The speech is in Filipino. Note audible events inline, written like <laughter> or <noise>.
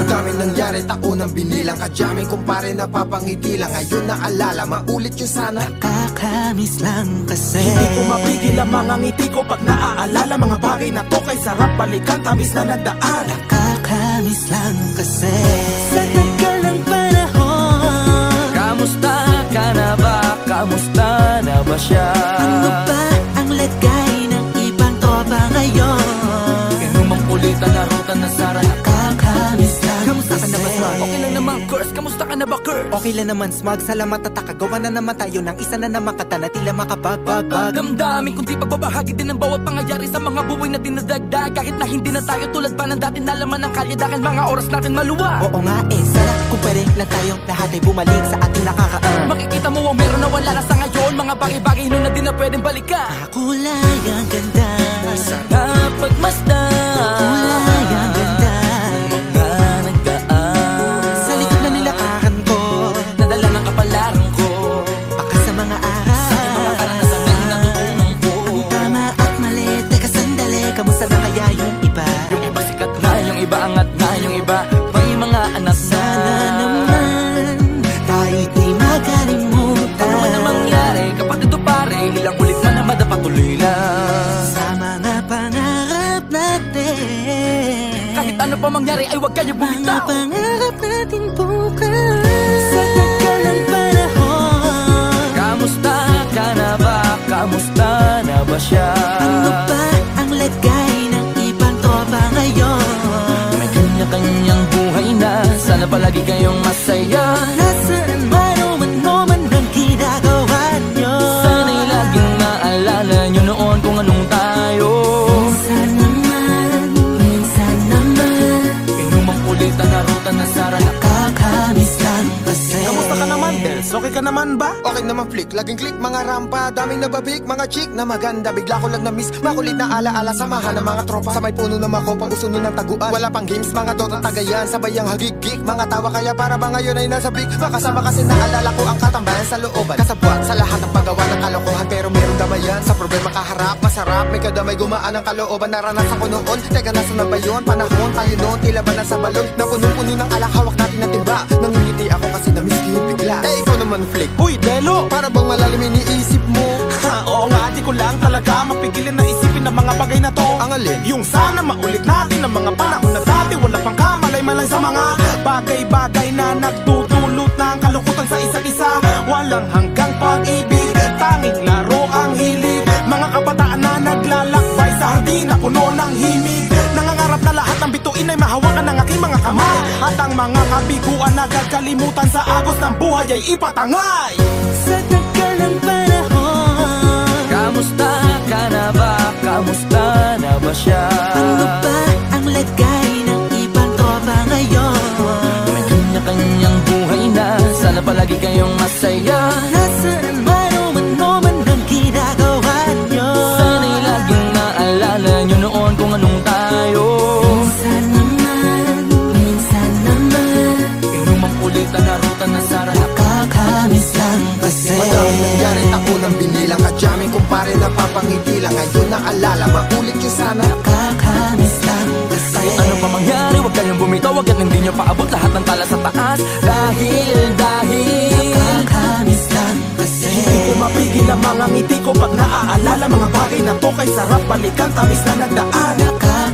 Madami nangyari, tako ng binilang Kadyaming kumpare, napapangigilang Ngayon naalala, maulit yung sana Nakakamiss lang kasi Hindi ko mapigil ang mga ngiti ko Pag naaalala mga bagay na to Kay sarap balikan, tamis na nagdaan kasi Sa tagal ng panahon Kamusta ka na ba? Kamusta na ba siya? Curse Kamusta ka na ba, Curse? Okay lang naman smag, salamat at takagawa na naman tayo ng isa na naman kata na tila makabagbag Damdamin kundi pagbabahagi din ng bawat pangyayari sa mga buhay na dinadagdag. Kahit na hindi na tayo tulad pa ng dati nalaman ng kalye Dahil mga oras natin maluwa. Oo nga eh, sana kung pwede lang tayong lahat ay bumalik sa ating nakakaan Makikita mo ang meron na wala na sa ngayon Mga bagay-bagay nun na di na pwedeng balikan. Kulay ang ganda. Sarap pagmasdan Kulay Kahit ano pa mangyari ay huwag kayo Mga bumitaw pangarap natin bukas Sa tagal ng panahon Kamusta ka na ba? Kamusta na ba siya? Ano ba ang lagay ng ibang tropa ngayon? May kanya-kanyang buhay na Sana palagi kayong masaya Okay ka naman ba? Okay naman flick, laging click mga rampa. Daming nababik, mga chick na maganda. Bigla ko lang na-miss, makulit na alaala Samahan ng mga tropa. Sa may puno na makopa, uso ng taguan. Wala pang games, mga dota tagayan. Sabay ang hagigik, mga tawa. Kaya para ba ngayon ay nasa big Makasama kasi naalala ko ang katambayan sa looban. Kasabwat sa lahat ng paggawa ng kalokohan. Pero meron damayan, sa problema kaharap. Masarap, may kadamay gumaan ang kalooban. Naranasan ko noon, teka nasa na ba yun? Panahon tayo noon, tila ba nasa balon? Na punong-puno ng alak, hawak natin ng timba Nangingiti ako kasi na-miss naman flick Uy, Delo! para bang malalim iniisip mo? Ha, <laughs> oo nga, di ko lang talaga mapigilin na isipin ang mga bagay na to Ang alin? Yung sana maulit natin ang mga panahon na dati Wala pang kamalay man lang sa mga bagay-bagay na nagdudulot ng kalukutan sa isa't isa Walang hanggang pag-ibig, tanging laro ang hilig Mga kabataan na naglalakbay sa hardin na puno ng himig kabiguan na gagalimutan sa agos ng buhay ay ipatangay Sa tagal ng panahon Kamusta ka na ba? Kamusta na ba siya? Ano ba ang lagay ng ibang tropa ngayon? May kanya-kanyang buhay na Sana palagi kayong masaya kumpare napapangiti lang Ngayon naalala, maulit yung sana. Kakamiss lang kasi ano pa mangyari, huwag kayong bumitaw Huwag hindi nyo paabot lahat ng tala sa taas. Dahil, dahil. Kakamiss lang kasi Hindi ko mapigil ang mga ngiti ko pag naaalala. Mga bagay na to kay sarap balikan Tamis na nagdaan. Kakamiss